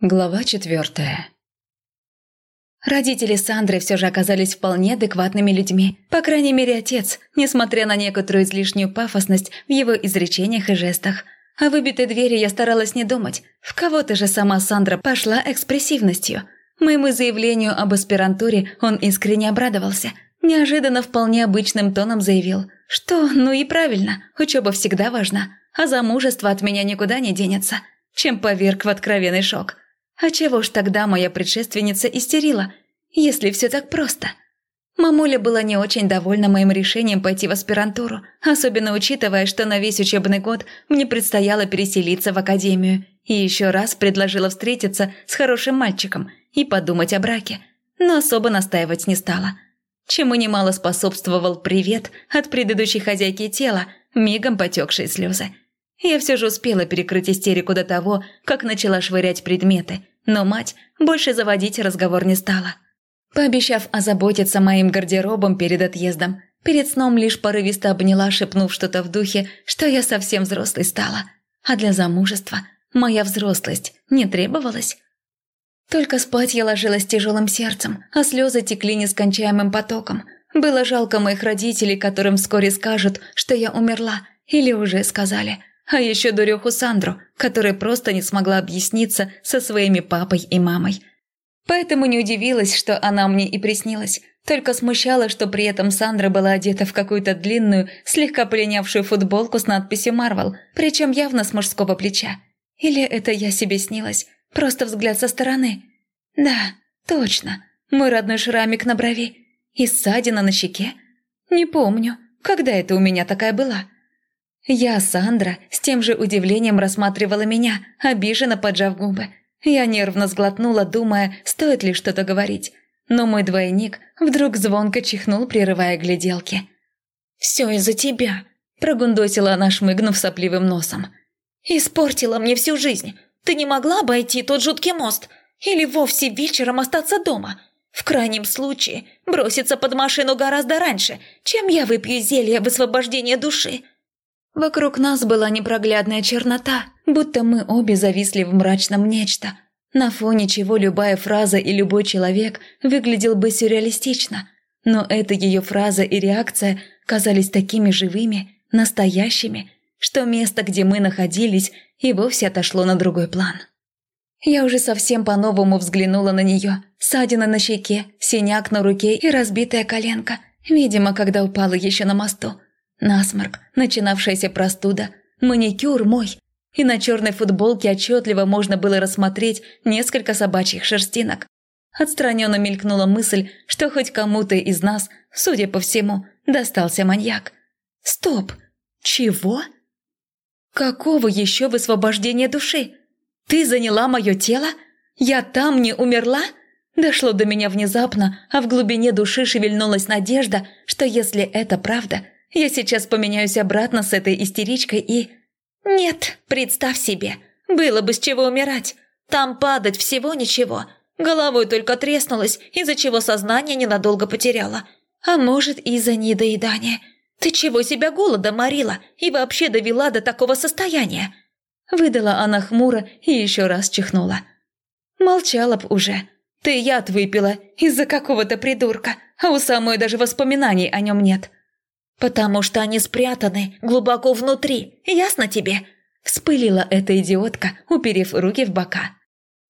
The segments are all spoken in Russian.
Глава четвертая. Родители Сандры все же оказались вполне адекватными людьми. По крайней мере, отец, несмотря на некоторую излишнюю пафосность в его изречениях и жестах. О выбитой двери я старалась не думать. В кого-то же сама Сандра пошла экспрессивностью. Моему заявлению об аспирантуре он искренне обрадовался. Неожиданно вполне обычным тоном заявил, что, ну и правильно, учеба всегда важна, а замужество от меня никуда не денется, чем поверг в откровенный шок – а чего ж тогда моя предшественница истерила, если все так просто? Мамуля была не очень довольна моим решением пойти в аспирантуру, особенно учитывая, что на весь учебный год мне предстояло переселиться в академию, и еще раз предложила встретиться с хорошим мальчиком и подумать о браке, но особо настаивать не стала. Чему немало способствовал привет от предыдущей хозяйки тела, мигом потекшие слезы. Я все же успела перекрыть истерику до того, как начала швырять предметы, но мать больше заводить разговор не стала. Пообещав озаботиться моим гардеробом перед отъездом, перед сном лишь порывисто обняла, шепнув что-то в духе, что я совсем взрослой стала. А для замужества моя взрослость не требовалась. Только спать я ложилась тяжелым сердцем, а слезы текли нескончаемым потоком. Было жалко моих родителей, которым вскоре скажут, что я умерла, или уже сказали – а еще дуреху Сандру, которая просто не смогла объясниться со своими папой и мамой. Поэтому не удивилась, что она мне и приснилась. Только смущало, что при этом Сандра была одета в какую-то длинную, слегка полинявшую футболку с надписью «Марвел», причем явно с мужского плеча. Или это я себе снилась? Просто взгляд со стороны. Да, точно. Мой родной шрамик на брови. И ссадина на щеке. Не помню, когда это у меня такая была. Я, Сандра, с тем же удивлением рассматривала меня, обиженно поджав губы. Я нервно сглотнула, думая, стоит ли что-то говорить. Но мой двойник вдруг звонко чихнул, прерывая гляделки. «Все из-за тебя», – прогундосила она, шмыгнув сопливым носом. «Испортила мне всю жизнь. Ты не могла обойти тот жуткий мост? Или вовсе вечером остаться дома? В крайнем случае, броситься под машину гораздо раньше, чем я выпью зелье высвобождения души». Вокруг нас была непроглядная чернота, будто мы обе зависли в мрачном нечто, на фоне чего любая фраза и любой человек выглядел бы сюрреалистично. Но эта ее фраза и реакция казались такими живыми, настоящими, что место, где мы находились, и вовсе отошло на другой план. Я уже совсем по-новому взглянула на нее. Ссадина на щеке, синяк на руке и разбитая коленка. Видимо, когда упала еще на мосту. Насморк, начинавшаяся простуда, маникюр мой. И на черной футболке отчетливо можно было рассмотреть несколько собачьих шерстинок. Отстраненно мелькнула мысль, что хоть кому-то из нас, судя по всему, достался маньяк. Стоп! Чего? Какого еще высвобождения души? Ты заняла мое тело? Я там не умерла? Дошло до меня внезапно, а в глубине души шевельнулась надежда, что если это правда – я сейчас поменяюсь обратно с этой истеричкой и... Нет, представь себе, было бы с чего умирать. Там падать всего ничего. Головой только треснулась, из-за чего сознание ненадолго потеряла. А может, из-за недоедания. Ты чего себя голодом морила и вообще довела до такого состояния?» Выдала она хмуро и еще раз чихнула. «Молчала б уже. Ты яд выпила из-за какого-то придурка, а у самой даже воспоминаний о нем нет. «Потому что они спрятаны глубоко внутри, ясно тебе?» Вспылила эта идиотка, уперев руки в бока.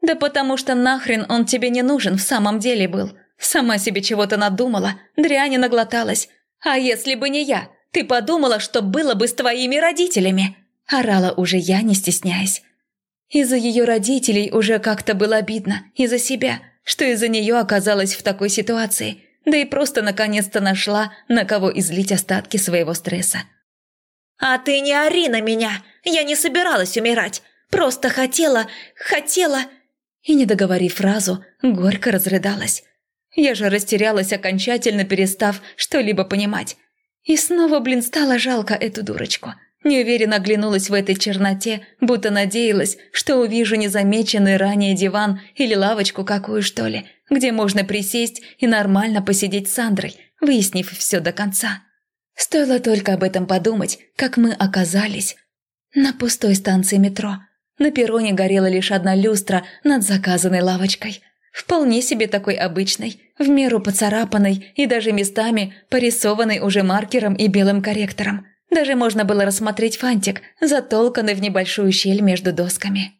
«Да потому что нахрен он тебе не нужен в самом деле был. Сама себе чего-то надумала, дряни наглоталась. А если бы не я, ты подумала, что было бы с твоими родителями?» Орала уже я, не стесняясь. Из-за ее родителей уже как-то было обидно, из-за себя, что из-за нее оказалась в такой ситуации – да и просто наконец-то нашла, на кого излить остатки своего стресса. «А ты не ори на меня! Я не собиралась умирать! Просто хотела, хотела...» И, не договорив фразу, горько разрыдалась. Я же растерялась, окончательно перестав что-либо понимать. И снова, блин, стало жалко эту дурочку. Неуверенно оглянулась в этой черноте, будто надеялась, что увижу незамеченный ранее диван или лавочку какую, что ли – где можно присесть и нормально посидеть с Сандрой, выяснив все до конца. Стоило только об этом подумать, как мы оказались на пустой станции метро. На перроне горела лишь одна люстра над заказанной лавочкой. Вполне себе такой обычной, в меру поцарапанной и даже местами порисованной уже маркером и белым корректором. Даже можно было рассмотреть фантик, затолканный в небольшую щель между досками.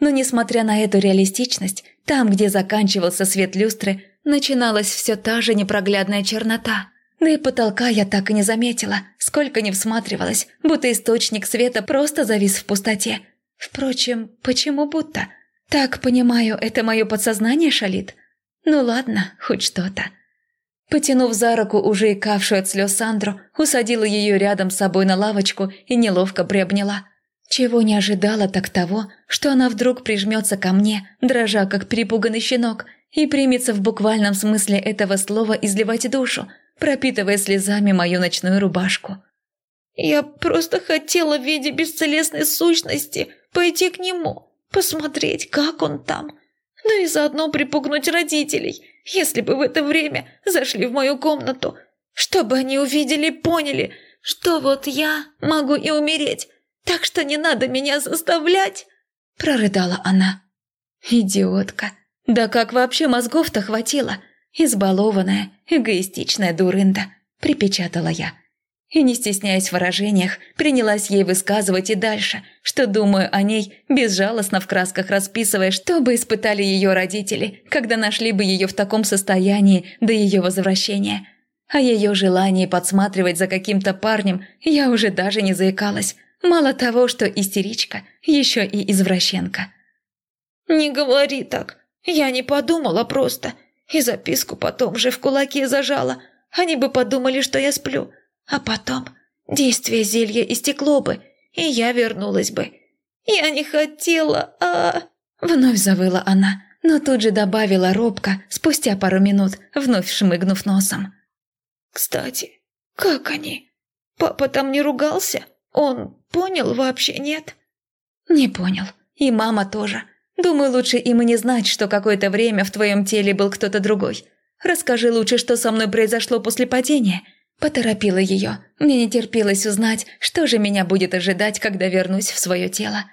Но несмотря на эту реалистичность, там, где заканчивался свет люстры, начиналась все та же непроглядная чернота. Да и потолка я так и не заметила, сколько не всматривалась, будто источник света просто завис в пустоте. Впрочем, почему будто? Так, понимаю, это мое подсознание шалит? Ну ладно, хоть что-то. Потянув за руку уже икавшую от слез Сандру, усадила ее рядом с собой на лавочку и неловко приобняла. Чего не ожидала, так того, что она вдруг прижмется ко мне, дрожа как перепуганный щенок, и примется в буквальном смысле этого слова изливать душу, пропитывая слезами мою ночную рубашку. «Я просто хотела в виде бесцелесной сущности пойти к нему, посмотреть, как он там, ну и заодно припугнуть родителей, если бы в это время зашли в мою комнату, чтобы они увидели и поняли, что вот я могу и умереть, так что не надо меня заставлять!» Прорыдала она. «Идиотка! Да как вообще мозгов-то хватило? Избалованная, эгоистичная дурында!» Припечатала я. И, не стесняясь в выражениях, принялась ей высказывать и дальше, что думаю о ней, безжалостно в красках расписывая, что бы испытали ее родители, когда нашли бы ее в таком состоянии до ее возвращения. О ее желании подсматривать за каким-то парнем я уже даже не заикалась – Мало того, что истеричка, еще и извращенка. «Не говори так. Я не подумала просто. И записку потом же в кулаке зажала. Они бы подумали, что я сплю. А потом действие зелья истекло бы, и я вернулась бы. Я не хотела, а...» Вновь завыла она, но тут же добавила робко, спустя пару минут, вновь шмыгнув носом. «Кстати, как они? Папа там не ругался?» Он понял вообще, нет? Не понял. И мама тоже. Думаю, лучше им и не знать, что какое-то время в твоем теле был кто-то другой. Расскажи лучше, что со мной произошло после падения. Поторопила ее. Мне не терпелось узнать, что же меня будет ожидать, когда вернусь в свое тело.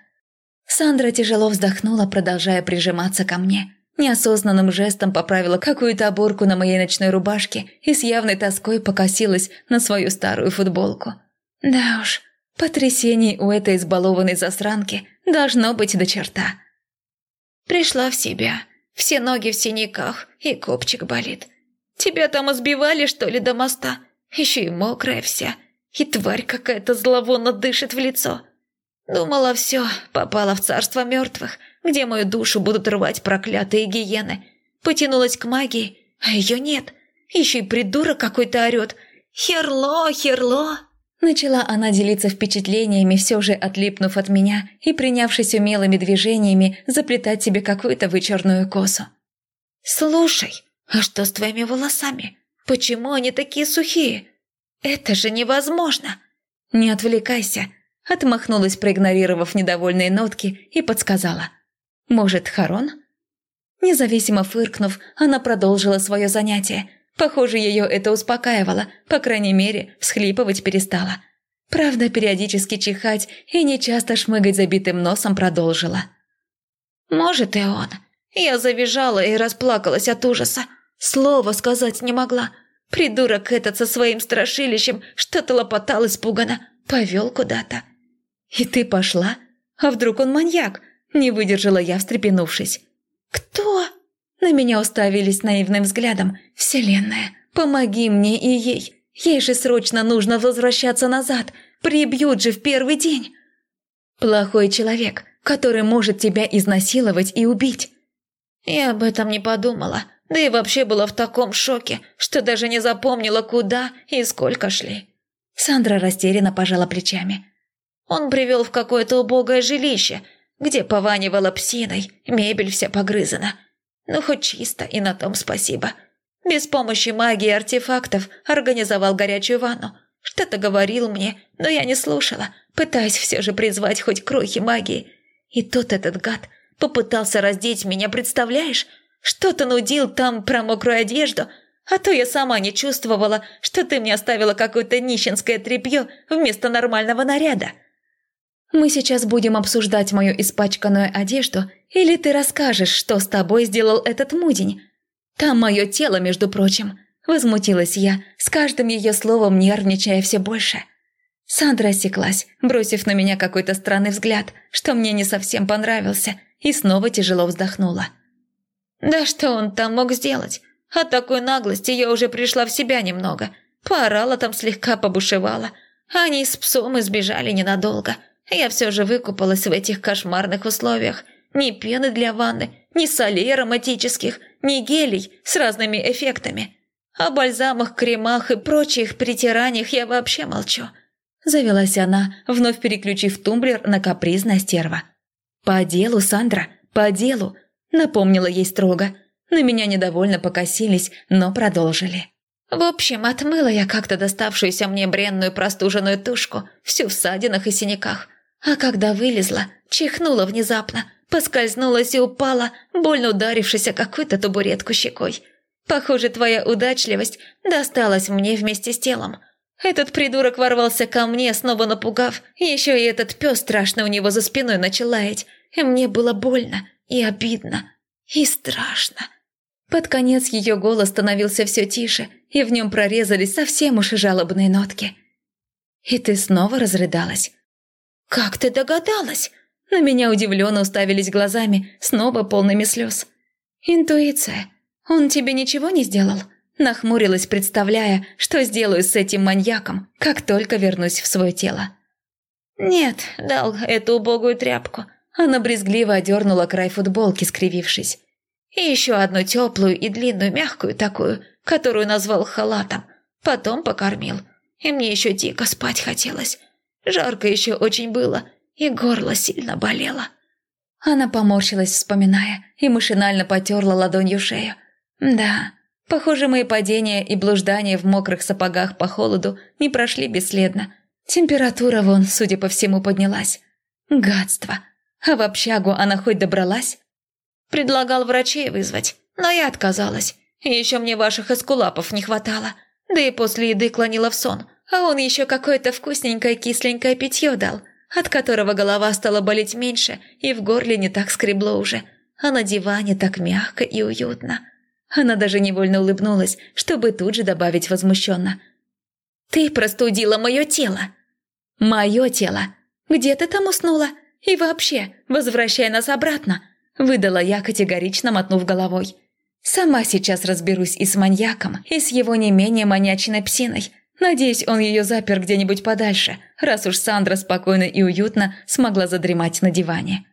Сандра тяжело вздохнула, продолжая прижиматься ко мне. Неосознанным жестом поправила какую-то оборку на моей ночной рубашке и с явной тоской покосилась на свою старую футболку. Да уж, Потрясений у этой избалованной засранки должно быть до черта. Пришла в себя. Все ноги в синяках, и копчик болит. Тебя там избивали, что ли, до моста? Еще и мокрая вся. И тварь какая-то зловонно дышит в лицо. Думала, все, попала в царство мертвых, где мою душу будут рвать проклятые гиены. Потянулась к магии, а ее нет. Еще и придурок какой-то орет. «Херло, херло!» Начала она делиться впечатлениями, все же отлипнув от меня и принявшись умелыми движениями заплетать себе какую-то вычерную косу. «Слушай, а что с твоими волосами? Почему они такие сухие? Это же невозможно!» «Не отвлекайся», – отмахнулась, проигнорировав недовольные нотки, и подсказала. «Может, Харон?» Независимо фыркнув, она продолжила свое занятие – Похоже, ее это успокаивало, по крайней мере, всхлипывать перестала. Правда, периодически чихать и нечасто шмыгать забитым носом продолжила. «Может, и он. Я завизжала и расплакалась от ужаса. Слова сказать не могла. Придурок этот со своим страшилищем что-то лопотал испуганно, повел куда-то. И ты пошла? А вдруг он маньяк?» Не выдержала я, встрепенувшись. «Кто?» На меня уставились наивным взглядом. «Вселенная, помоги мне и ей. Ей же срочно нужно возвращаться назад. Прибьют же в первый день». «Плохой человек, который может тебя изнасиловать и убить». Я об этом не подумала, да и вообще была в таком шоке, что даже не запомнила, куда и сколько шли. Сандра растерянно пожала плечами. Он привел в какое-то убогое жилище, где пованивало псиной, мебель вся погрызана – ну, хоть чисто, и на том спасибо. Без помощи магии и артефактов организовал горячую ванну. Что-то говорил мне, но я не слушала, пытаясь все же призвать хоть крохи магии. И тут этот гад попытался раздеть меня, представляешь? Что-то нудил там про мокрую одежду, а то я сама не чувствовала, что ты мне оставила какое-то нищенское тряпье вместо нормального наряда. Мы сейчас будем обсуждать мою испачканную одежду, или ты расскажешь, что с тобой сделал этот мудень? Там мое тело, между прочим. Возмутилась я, с каждым ее словом нервничая все больше. Сандра осеклась, бросив на меня какой-то странный взгляд, что мне не совсем понравился, и снова тяжело вздохнула. «Да что он там мог сделать? От такой наглости я уже пришла в себя немного. Поорала там слегка, побушевала. Они с псом избежали ненадолго. Я все же выкупалась в этих кошмарных условиях. Ни пены для ванны, ни солей ароматических, ни гелей с разными эффектами. О бальзамах, кремах и прочих притираниях я вообще молчу. Завелась она, вновь переключив тумблер на капризное стерва. «По делу, Сандра, по делу», — напомнила ей строго. На меня недовольно покосились, но продолжили. В общем, отмыла я как-то доставшуюся мне бренную простуженную тушку, всю в ссадинах и синяках. А когда вылезла, чихнула внезапно, поскользнулась и упала, больно ударившись о какую-то табуретку щекой. Похоже, твоя удачливость досталась мне вместе с телом. Этот придурок ворвался ко мне, снова напугав. Еще и этот пес страшно у него за спиной начал лаять. И мне было больно и обидно и страшно. Под конец ее голос становился все тише, и в нем прорезались совсем уж жалобные нотки. «И ты снова разрыдалась?» «Как ты догадалась?» На меня удивленно уставились глазами, снова полными слез. «Интуиция. Он тебе ничего не сделал?» Нахмурилась, представляя, что сделаю с этим маньяком, как только вернусь в свое тело. «Нет, дал эту убогую тряпку». Она брезгливо одернула край футболки, скривившись. «И еще одну теплую и длинную мягкую такую, которую назвал халатом. Потом покормил. И мне еще дико спать хотелось. Жарко еще очень было, и горло сильно болело». Она поморщилась, вспоминая, и машинально потерла ладонью шею. «Да, похоже, мои падения и блуждания в мокрых сапогах по холоду не прошли бесследно. Температура вон, судя по всему, поднялась. Гадство. А в общагу она хоть добралась?» «Предлагал врачей вызвать, но я отказалась. Еще мне ваших эскулапов не хватало. Да и после еды клонила в сон, а он еще какое-то вкусненькое кисленькое питье дал, от которого голова стала болеть меньше и в горле не так скребло уже, а на диване так мягко и уютно. Она даже невольно улыбнулась, чтобы тут же добавить возмущенно. «Ты простудила мое тело!» «Мое тело! Где ты там уснула? И вообще, возвращай нас обратно!» Выдала я, категорично мотнув головой. «Сама сейчас разберусь и с маньяком, и с его не менее маньячной псиной, Надеюсь, он ее запер где-нибудь подальше, раз уж Сандра спокойно и уютно смогла задремать на диване.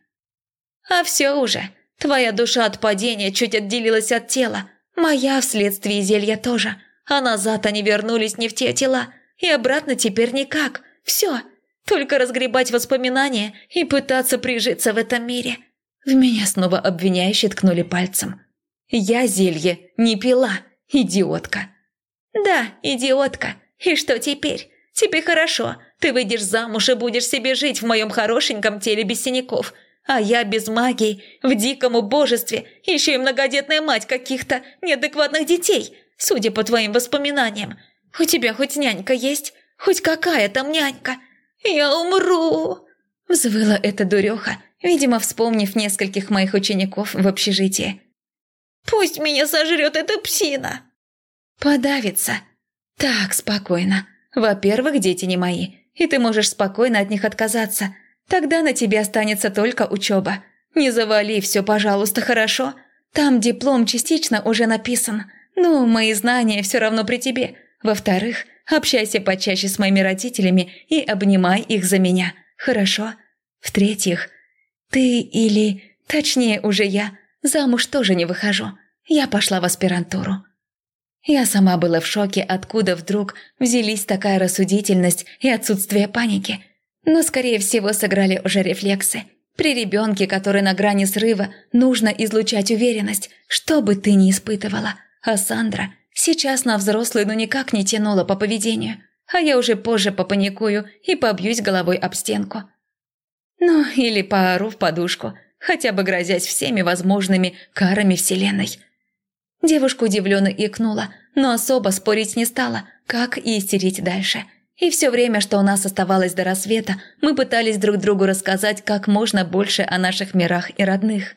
«А все уже. Твоя душа от падения чуть отделилась от тела. Моя вследствие зелья тоже. А назад они вернулись не в те тела. И обратно теперь никак. Все. Только разгребать воспоминания и пытаться прижиться в этом мире». В меня снова обвиняюще ткнули пальцем. «Я зелье не пила, идиотка». «Да, идиотка», и что теперь? Тебе хорошо. Ты выйдешь замуж и будешь себе жить в моем хорошеньком теле без синяков. А я без магии, в диком убожестве, еще и многодетная мать каких-то неадекватных детей, судя по твоим воспоминаниям. У тебя хоть нянька есть? Хоть какая там нянька? Я умру!» Взвыла эта дуреха, видимо, вспомнив нескольких моих учеников в общежитии. «Пусть меня сожрет эта псина!» «Подавится!» «Так, спокойно. Во-первых, дети не мои, и ты можешь спокойно от них отказаться. Тогда на тебе останется только учеба. Не завали все, пожалуйста, хорошо? Там диплом частично уже написан. Ну, мои знания все равно при тебе. Во-вторых, общайся почаще с моими родителями и обнимай их за меня, хорошо? В-третьих, ты или, точнее уже я, замуж тоже не выхожу. Я пошла в аспирантуру. Я сама была в шоке, откуда вдруг взялись такая рассудительность и отсутствие паники. Но, скорее всего, сыграли уже рефлексы. При ребенке, который на грани срыва, нужно излучать уверенность, что бы ты ни испытывала. А Сандра сейчас на взрослую ну никак не тянула по поведению, а я уже позже попаникую и побьюсь головой об стенку. Ну, или поору в подушку, хотя бы грозясь всеми возможными карами Вселенной – Девушка удивленно икнула, но особо спорить не стала, как и истерить дальше. И все время, что у нас оставалось до рассвета, мы пытались друг другу рассказать как можно больше о наших мирах и родных.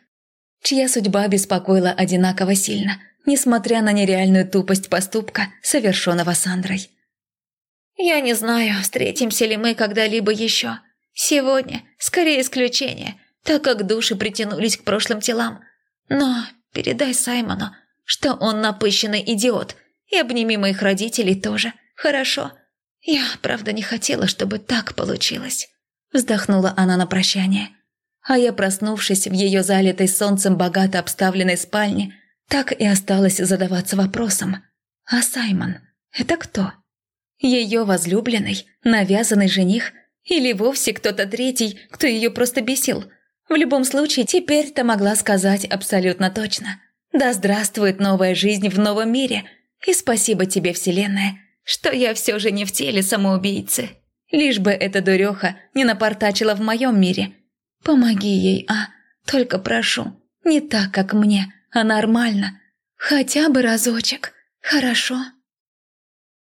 Чья судьба беспокоила одинаково сильно, несмотря на нереальную тупость поступка, совершенного Сандрой. «Я не знаю, встретимся ли мы когда-либо еще. Сегодня, скорее исключение, так как души притянулись к прошлым телам. Но передай Саймону, что он напыщенный идиот, и обними моих родителей тоже, хорошо?» «Я, правда, не хотела, чтобы так получилось», – вздохнула она на прощание. А я, проснувшись в ее залитой солнцем богато обставленной спальне, так и осталась задаваться вопросом. «А Саймон – это кто?» Ее возлюбленный, навязанный жених или вовсе кто-то третий, кто ее просто бесил? В любом случае, теперь-то могла сказать абсолютно точно. «Да здравствует новая жизнь в новом мире!» И спасибо тебе, Вселенная, что я все же не в теле самоубийцы. Лишь бы эта дуреха не напортачила в моем мире. Помоги ей, а? Только прошу, не так, как мне, а нормально. Хотя бы разочек, хорошо?»